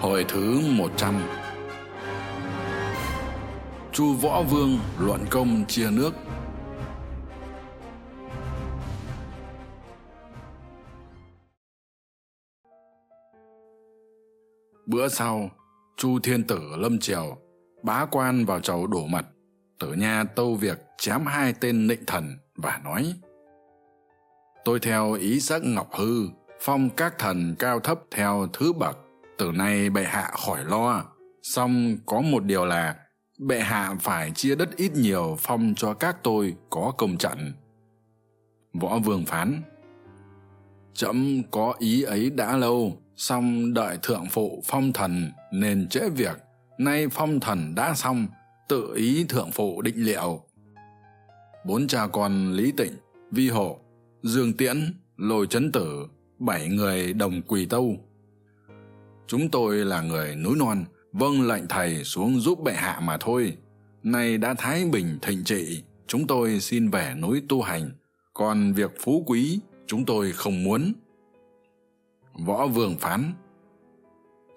Hồi thứ một trăm. Chu Võ Vương luận công chia nước. Bữa sau, Chu Thiên Tử lâm triều, bá quan vào chầu đổ mật, tử nha tâu việc chém hai tên nịnh thần và nói Tôi theo ý sắc Ngọc Hư, phong các thần cao thấp theo thứ bậc, từ nay bệ hạ khỏi lo. Song có một điều là, bệ hạ phải chia đất ít nhiều phong cho các tôi có công trận. Võ Vương phán Trẫm có ý ấy đã lâu, song đợi thượng phụ phong thần nên trễ việc, nay phong thần đã xong, tự ý thượng phụ định liệu. Bốn cha con Lý Tịnh, Vi Hộ, Dương Tiễn, Lôi Trấn Tử, bảy người đồng quỳ tâu. Chúng tôi là người núi non, vâng lệnh thầy xuống giúp bệ hạ mà thôi. Nay đã Thái Bình thịnh trị, chúng tôi xin về núi tu hành, còn việc phú quý chúng tôi không muốn. Võ Vương phán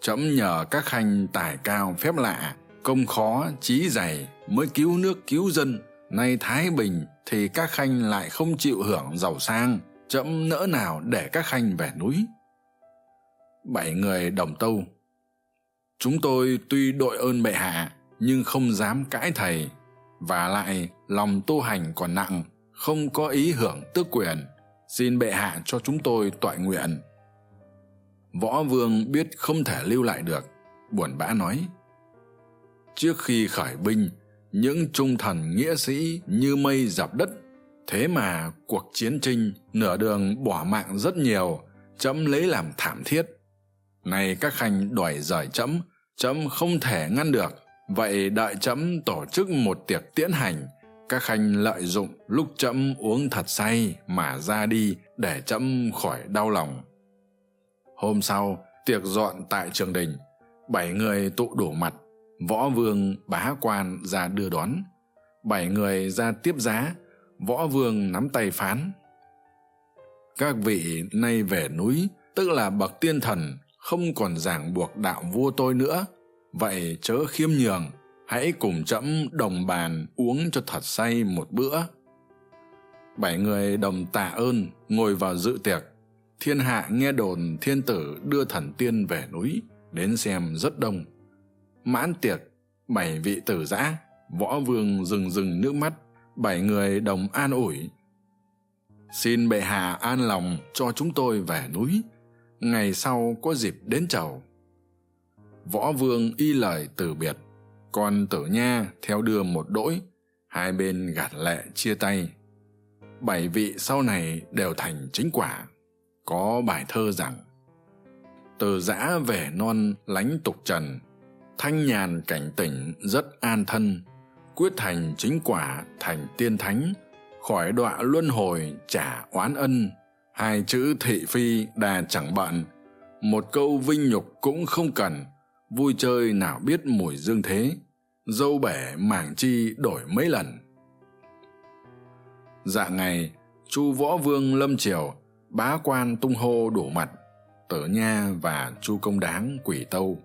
Trẫm nhờ các khanh tài cao phép lạ, công khó, trí dày mới cứu nước cứu dân, nay Thái Bình thì các khanh lại không chịu hưởng giàu sang, trẫm nỡ nào để các khanh về núi. Bảy người đồng tâu Chúng tôi tuy đội ơn bệ hạ, nhưng không dám cãi thầy, và lại lòng tu hành còn nặng, không có ý hưởng tước quyền, xin bệ hạ cho chúng tôi toại nguyện. Võ vương biết không thể lưu lại được buồn bã nói. Trước khi khởi binh những trung thần nghĩa sĩ như mây dập đất thế mà cuộc chiến trinh nửa đường bỏ mạng rất nhiều trẫm lấy làm thảm thiết nay các khanh đòi rời trẫm trẫm không thể ngăn được. Vậy đợi trẫm tổ chức một tiệc tiễn hành. Các khanh lợi dụng lúc trẫm uống thật say mà ra đi để trẫm khỏi đau lòng. Hôm sau, tiệc dọn tại trường đình. Bảy người tụ đủ mặt. Võ vương, bá quan ra đưa đón. Bảy người ra tiếp giá. Võ vương nắm tay phán. Các vị nay về núi, tức là bậc tiên thần không còn ràng buộc đạo vua tôi nữa. Vậy chớ khiêm nhường, hãy cùng trẫm đồng bàn uống cho thật say một bữa. Bảy người đồng tạ ơn, ngồi vào dự tiệc. Thiên hạ nghe đồn thiên tử đưa thần tiên về núi, đến xem rất đông. Mãn tiệc, bảy vị tử giã, võ vương rừng rừng nước mắt, bảy người đồng an ủi. Xin bệ hạ an lòng cho chúng tôi về núi ngày sau có dịp đến chầu. Võ vương y lời từ biệt, còn tử nha theo đưa một đỗi hai bên gạt lệ chia tay. Bảy vị sau này đều thành chính quả, có bài thơ rằng, từ giã về non lánh tục trần, thanh nhàn cảnh tỉnh rất an thân, quyết thành chính quả thành tiên thánh, khỏi đọa luân hồi trả oán ân hai chữ thị phi đà chẳng bận một câu vinh nhục cũng không cần. Vui chơi nào biết mùi dương thế. Dâu bể mảng chi đổi mấy lần. Dạ ngày, chu võ vương lâm triều, bá quan tung hô đủ mặt. Tử nha và chu công đáng quỷ tâu.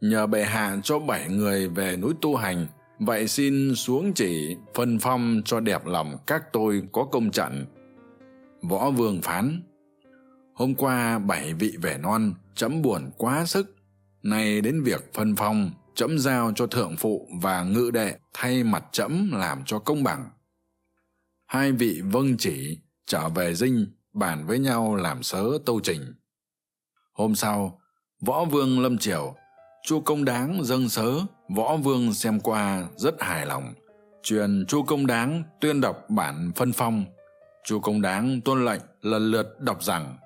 Nhờ bệ hạ cho bảy người về núi tu hành, vậy xin xuống chỉ phân phong cho đẹp lòng các tôi có công trận võ vương phán. Hôm qua bảy vị vẻ non trẫm buồn quá sức, nay đến việc phân phong trẫm giao cho thượng phụ và ngự đệ thay mặt trẫm làm cho công bằng. Hai vị vâng chỉ, trở về dinh, bàn với nhau làm sớ tâu trình. Hôm sau, võ vương lâm triều, chu công đáng dâng sớ, võ vương xem qua rất hài lòng. Truyền chu công đáng tuyên đọc bản phân phong chu công đáng tuân lệnh lần lượt đọc rằng,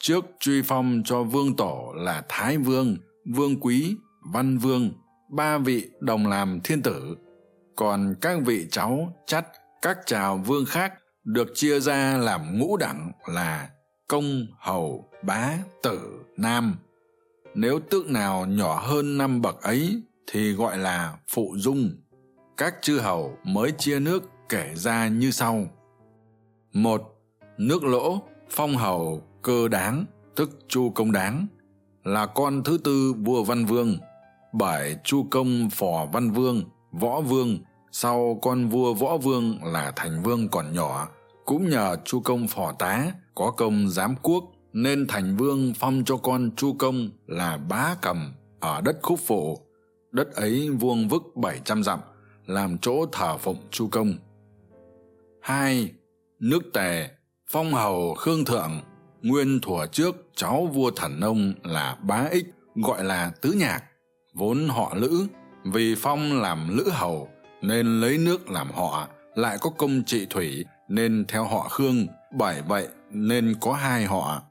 trước truy phong cho vương tổ là thái vương vương quý, văn vương, ba vị đồng làm thiên tử. Còn các vị cháu chắt các trào vương khác được chia ra làm ngũ đẳng là công, hầu, bá, tử, nam. Nếu tước nào nhỏ hơn năm bậc ấy thì gọi là phụ dung. Các chư hầu mới chia nước kể ra như sau một, nước lỗ, phong hầu cơ đáng, tức chu công đáng, là con thứ tư vua văn vương. Bởi chu công phò văn vương, võ vương, sau con vua võ vương là thành vương còn nhỏ. Cũng nhờ chu công phò tá, có công giám quốc, nên thành vương phong cho con chu công là bá cầm ở đất khúc phổ. Đất ấy vuông vức bảy trăm dặm, làm chỗ thờ phụng chu công. Hai nước tề, phong hầu khương thượng, nguyên thuở trước cháu vua thần nông là bá ích, gọi là tứ nhạc, vốn họ lữ. Vì phong làm lữ hầu, nên lấy nước làm họ, lại có công trị thủy, nên theo họ khương, bởi vậy nên có hai họ.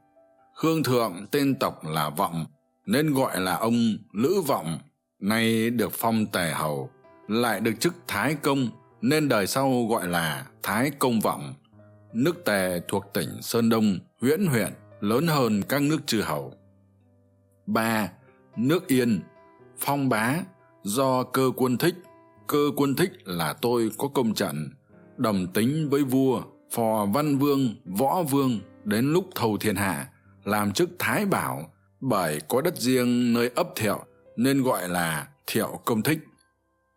Khương thượng tên tộc là vọng, nên gọi là ông lữ vọng, nay được phong tề hầu, lại được chức thái công, nên đời sau gọi là thái công vọng nước tề thuộc tỉnh sơn đông huyễn huyện, lớn hơn các nước chư hầu. Ba, nước yên, phong bá do cơ quân thích. Cơ quân thích là tôi có công trận, đồng tính với vua, phò văn vương, võ vương đến lúc thầu thiên hạ, làm chức thái bảo. Bởi có đất riêng nơi ấp thiệu, nên gọi là thiệu công thích.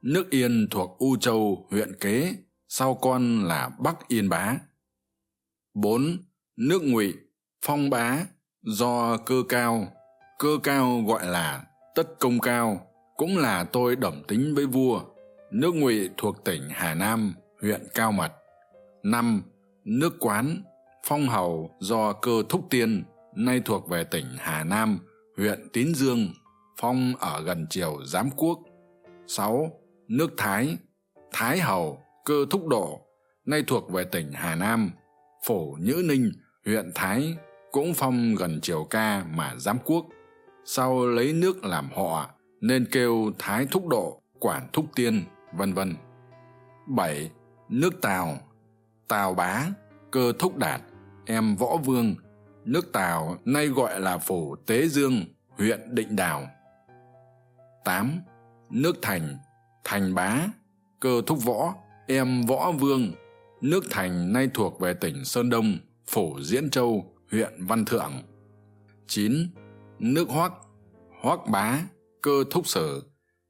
Nước yên thuộc u châu, huyện kế, sau con là bắc yên bá bốn, nước ngụy, phong bá, do cơ cao. Cơ cao gọi là tất công cao, cũng là tôi đồng tính với vua. Nước ngụy thuộc tỉnh hà nam, huyện cao mật năm, nước quán, phong hầu do cơ thúc tiên, nay thuộc về tỉnh hà nam, huyện tín dương, phong ở gần triều giám quốc. Sáu, nước thái thái hầu, cơ thúc độ, nay thuộc về tỉnh hà nam phổ nhữ ninh, huyện thái, cũng phong gần triều ca mà giám quốc. Sau lấy nước làm họ, nên kêu thái thúc độ, quản thúc tiên, vân vân. Bảy, nước tào. Tào bá, cơ thúc đạt, em võ vương. Nước tào nay gọi là phủ tế dương, huyện định đào. Tám, nước thành. Thành bá, cơ thúc võ, em võ vương nước thành nay thuộc về tỉnh sơn đông phủ diễn châu, huyện văn thượng. Chín, nước hoắc hoắc bá, cơ thúc sở.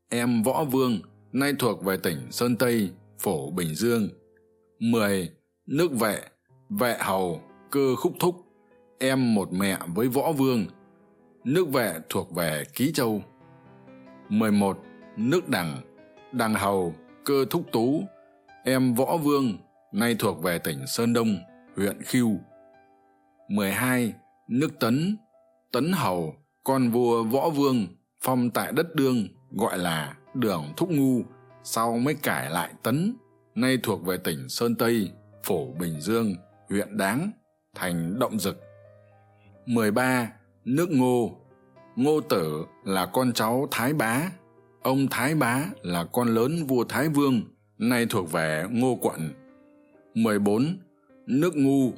Em võ vương nay thuộc về tỉnh sơn tây, phổ bình dương. Mười, nước vệ. Vệ hầu, cơ khúc thúc. Em một mẹ với võ vương. Nước vệ thuộc về ký châu. Mười một, nước đằng. Đằng hầu, cơ thúc tú. Em võ vương nay thuộc về tỉnh sơn đông, huyện khiêu. mười hai, nước tấn. Tấn hầu, con vua võ vương, phong tại đất đương, gọi là đường thúc ngu, sau mới cải lại tấn, nay thuộc về tỉnh sơn tây, phổ bình dương, huyện đáng, thành động dực. mười ba, nước ngô. Ngô tử là con cháu thái bá, ông thái bá là con lớn vua thái vương, nay thuộc về ngô quận mười bốn. Nước ngu.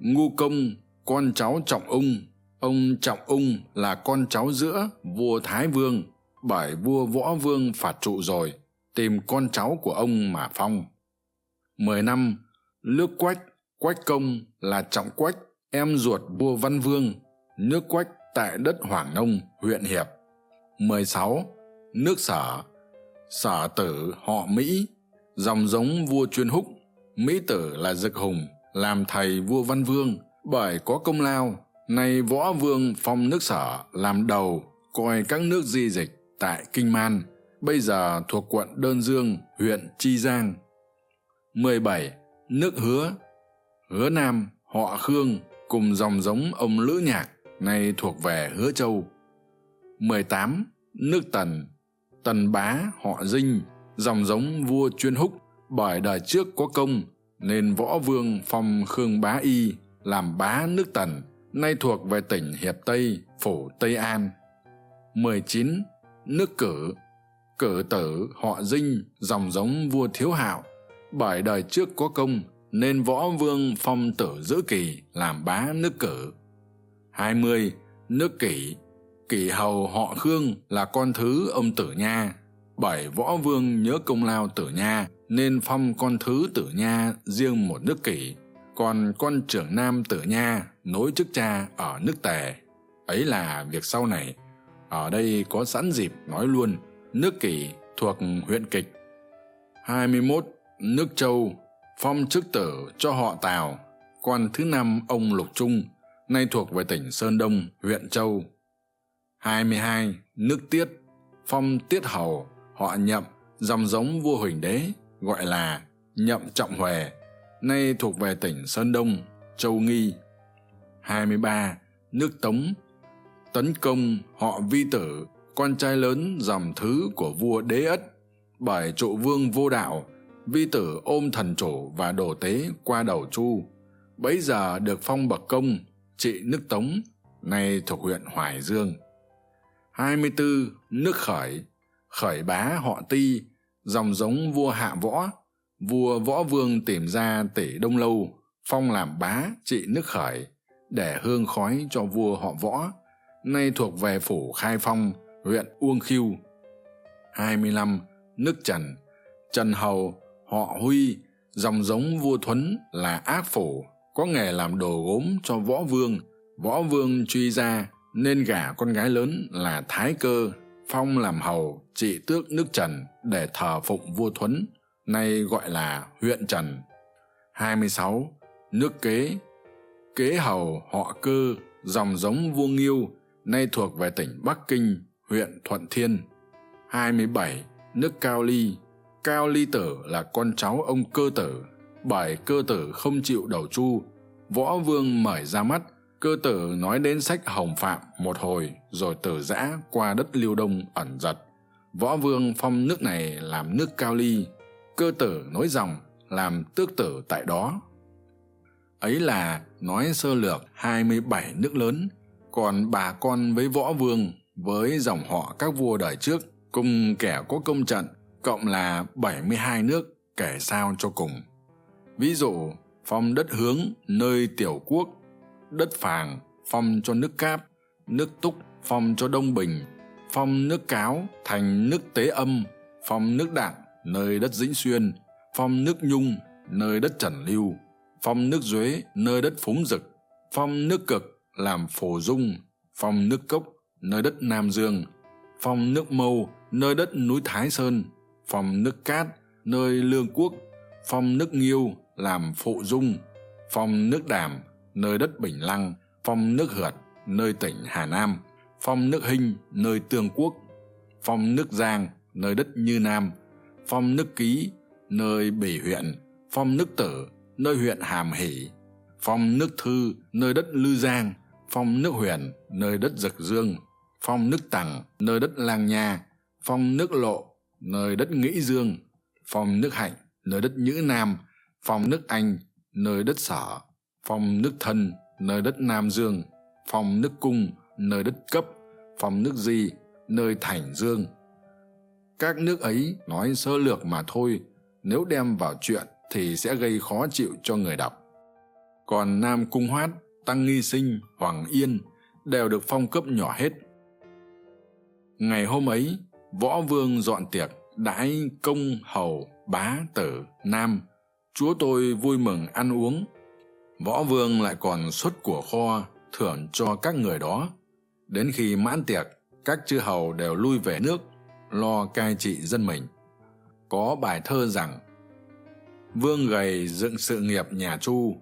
Ngu công, con cháu trọng ung ông trọng ung là con cháu giữa vua thái vương, bởi vua võ vương phạt trụ rồi, tìm con cháu của ông mà phong. mười năm. Nước quách. Quách công là trọng quách, em ruột vua văn vương. Nước quách tại đất hoàng nông, huyện hiệp. mười sáu. Nước sở. Sở tử họ mỹ, dòng giống vua chuyên húc mỹ tử là dực hùng, làm thầy vua văn vương. Bởi có công lao, nay võ vương phong nước sở, làm đầu, coi các nước di dịch tại kinh man. Bây giờ thuộc quận đơn dương, huyện chi giang. mười bảy. Nước hứa. Hứa nam, họ khương, cùng dòng giống ông lữ nhạc, nay thuộc về hứa châu. mười tám. Nước tần. Tần bá, họ dinh, dòng giống vua chuyên húc bởi đời trước có công, nên võ vương phong khương bá y làm bá nước tần, nay thuộc về tỉnh hiệp tây, phủ tây an. mười chín. Nước cử. Cử tử họ dinh, dòng giống vua thiếu hạo. Bởi đời trước có công, nên võ vương phong tử giữ kỳ làm bá nước cử. hai mươi. Nước kỷ. Kỷ hầu họ khương là con thứ ông tử nha. Bởi võ vương nhớ công lao tử nha nên phong con thứ tử nha riêng một nước kỷ còn con trưởng nam tử nha nối chức cha ở nước tề. Ấy là việc sau này, ở đây có sẵn dịp nói luôn, nước kỷ thuộc huyện kịch. Hai mươi mốt, nước châu, phong chức tử cho họ tào, quan thứ năm ông lục trung, nay thuộc về tỉnh sơn đông, huyện châu. Hai mươi hai, nước tiết, phong tiết hầu, họ nhậm, dòng giống vua huỳnh đế gọi là nhậm trọng huề nay thuộc về tỉnh sơn đông, châu nghi. Hai mươi ba, nước tống. Tấn công họ vi tử, con trai lớn dòng thứ của vua đế ất, bởi trụ vương vô đạo. Vi tử ôm thần chủ và đồ tế qua đầu chu. Bấy giờ được phong bậc công, trị nước tống, nay thuộc huyện hoài dương. Hai mươi bốn nước khởi. Khởi bá họ ti dòng giống vua hạ võ. Vua võ vương tìm ra tỷ đông lâu, phong làm bá trị nước khởi để hương khói cho vua họ võ, nay thuộc về phủ khai phong, huyện uông khiêu. Hai mươi lăm, nước trần. Trần hầu, họ huy, dòng giống vua thuấn là ác phủ có nghề làm đồ gốm cho võ vương. Võ vương truy ra nên gả con gái lớn là thái cơ phong làm hầu trị tước nước trần để thờ phụng vua thuấn, nay gọi là huyện trần. Hai mươi sáu, nước kế. Kế hầu họ cơ, dòng giống vua nghiêu, nay thuộc về tỉnh bắc kinh, huyện thuận thiên. Hai mươi bảy, nước cao ly. Cao ly tử là con cháu ông cơ tử, bởi cơ tử không chịu đầu chu võ vương mời ra mắt cơ tử nói đến sách hồng phạm một hồi, rồi tử giã qua đất liêu đông ẩn giật. Võ vương phong nước này làm nước cao ly. Cơ tử nối dòng làm tước tử tại đó. Ấy là nói sơ lược hai mươi bảy nước lớn, còn bà con với võ vương, với dòng họ các vua đời trước, cùng kẻ có công trận, cộng là bảy mươi hai nước kể sao cho cùng. Ví dụ, phong đất hướng nơi tiểu quốc đất phàng phong cho nước cáp nước túc phong cho đông bình phong nước cáo thành nước tế âm phong nước đạn nơi đất dĩnh xuyên phong nước nhung nơi đất trần lưu phong nước duế nơi đất phúng dực phong nước cực làm phổ dung phong nước cốc nơi đất nam dương phong nước mâu nơi đất núi thái sơn phong nước cát nơi lương quốc phong nước nghiêu làm phụ dung phong nước đàm nơi đất bình lăng phong nước hượt nơi tỉnh hà nam phong nước hinh nơi tương quốc phong nước giang nơi đất như nam phong nước ký nơi bỉ huyện phong nước tử nơi huyện hàm hỉ phong nước thư nơi đất lư giang phong nước huyền nơi đất dực dương phong nước tằng nơi đất lang nha phong nước lộ nơi đất nghĩ dương phong nước hạnh nơi đất nhữ nam phong nước anh nơi đất sở phong nước thần, nơi đất nam dương. Phong nước cung, nơi đất cấp. Phong nước di, nơi thành dương. Các nước ấy nói sơ lược mà thôi, nếu đem vào chuyện thì sẽ gây khó chịu cho người đọc. Còn nam cung hoát, tăng nghi sinh, hoàng yên đều được phong cấp nhỏ hết. Ngày hôm ấy, võ vương dọn tiệc đãi công hầu bá tử nam. Chúa tôi vui mừng ăn uống võ vương lại còn xuất của kho thưởng cho các người đó. Đến khi mãn tiệc, các chư hầu đều lui về nước, lo cai trị dân mình. Có bài thơ rằng, vương gầy dựng sự nghiệp nhà chu,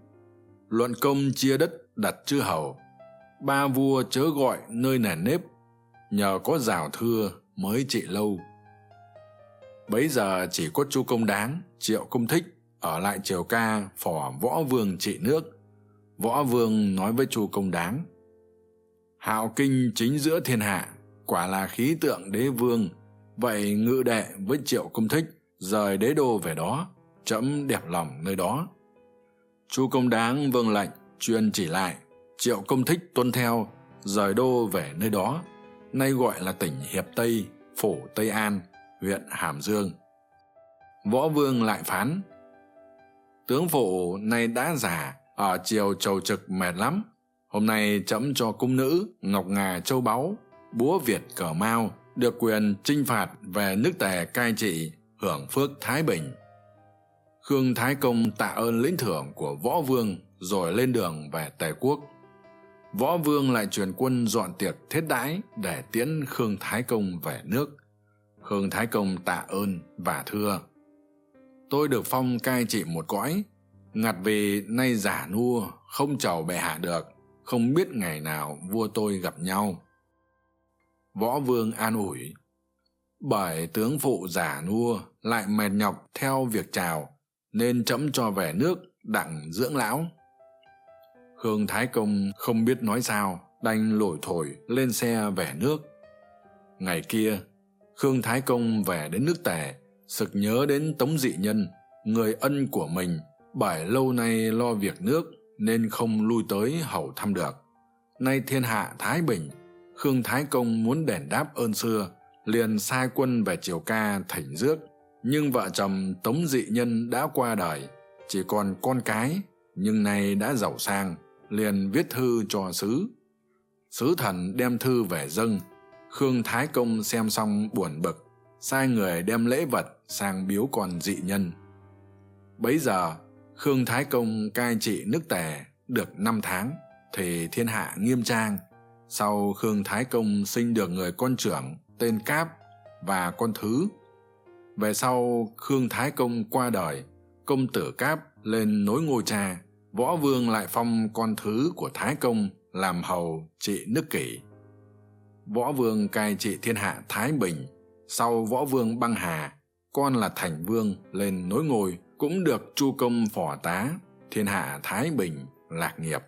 luận công chia đất đặt chư hầu. Ba vua chớ gọi nơi nền nếp, nhờ có rào thưa mới trị lâu. Bấy giờ chỉ có chu công đáng, triệu công thích ở lại triều ca phò võ vương trị nước. Võ vương nói với chu công đáng, hạo kinh chính giữa thiên hạ, quả là khí tượng đế vương. Vậy ngự đệ với triệu công thích rời đế đô về đó trẫm đẹp lòng nơi đó. Chu công đáng vâng lệnh truyền chỉ lại, triệu công thích tuân theo, rời đô về nơi đó. Nay gọi là tỉnh hiệp tây, phủ tây an, huyện hàm dương. Võ vương lại phán tướng phụ nay đã già, ở chiều trầu trực mệt lắm. Hôm nay trẫm cho cung nữ ngọc ngà châu báu, búa việt cờ mao được quyền chinh phạt về nước tề cai trị hưởng phước thái bình. Khương thái công tạ ơn lĩnh thưởng của võ vương rồi lên đường về tề quốc. Võ vương lại truyền quân dọn tiệc thiết đãi để tiễn khương thái công về nước. Khương thái công tạ ơn và thưa tôi được phong cai trị một cõi. Ngặt vì nay giả nua, không chầu bệ hạ được, không biết ngày nào vua tôi gặp nhau. Võ vương an ủi, bởi tướng phụ giả nua lại mệt nhọc theo việc chào, nên trẫm cho về nước đặng dưỡng lão. Khương thái công không biết nói sao, đành lủi thổi lên xe về nước. Ngày kia khương thái công về đến nước tề sực nhớ đến tống dị nhân, người ân của mình bởi lâu nay lo việc nước nên không lui tới hầu thăm được. Nay thiên hạ thái bình, khương thái công muốn đền đáp ơn xưa, liền sai quân về triều ca thỉnh rước nhưng vợ chồng tống dị nhân đã qua đời, chỉ còn con cái, nhưng nay đã giàu sang, liền viết thư cho sứ. Sứ thần đem thư về dâng, khương thái công xem xong buồn bực sai người đem lễ vật sang biếu con dị nhân. Bấy giờ, khương thái công cai trị nước tề được năm tháng, thì thiên hạ nghiêm trang. Sau khương thái công sinh được người con trưởng tên cáp và con thứ, về sau khương thái công qua đời, công tử cáp lên nối ngôi cha, võ vương lại phong con thứ của thái công làm hầu trị nước kỷ. Võ vương cai trị thiên hạ thái bình sau võ vương băng hà, con là thành vương lên nối ngôi, cũng được chu công phò tá, thiên hạ thái bình lạc nghiệp.